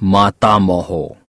માતામહો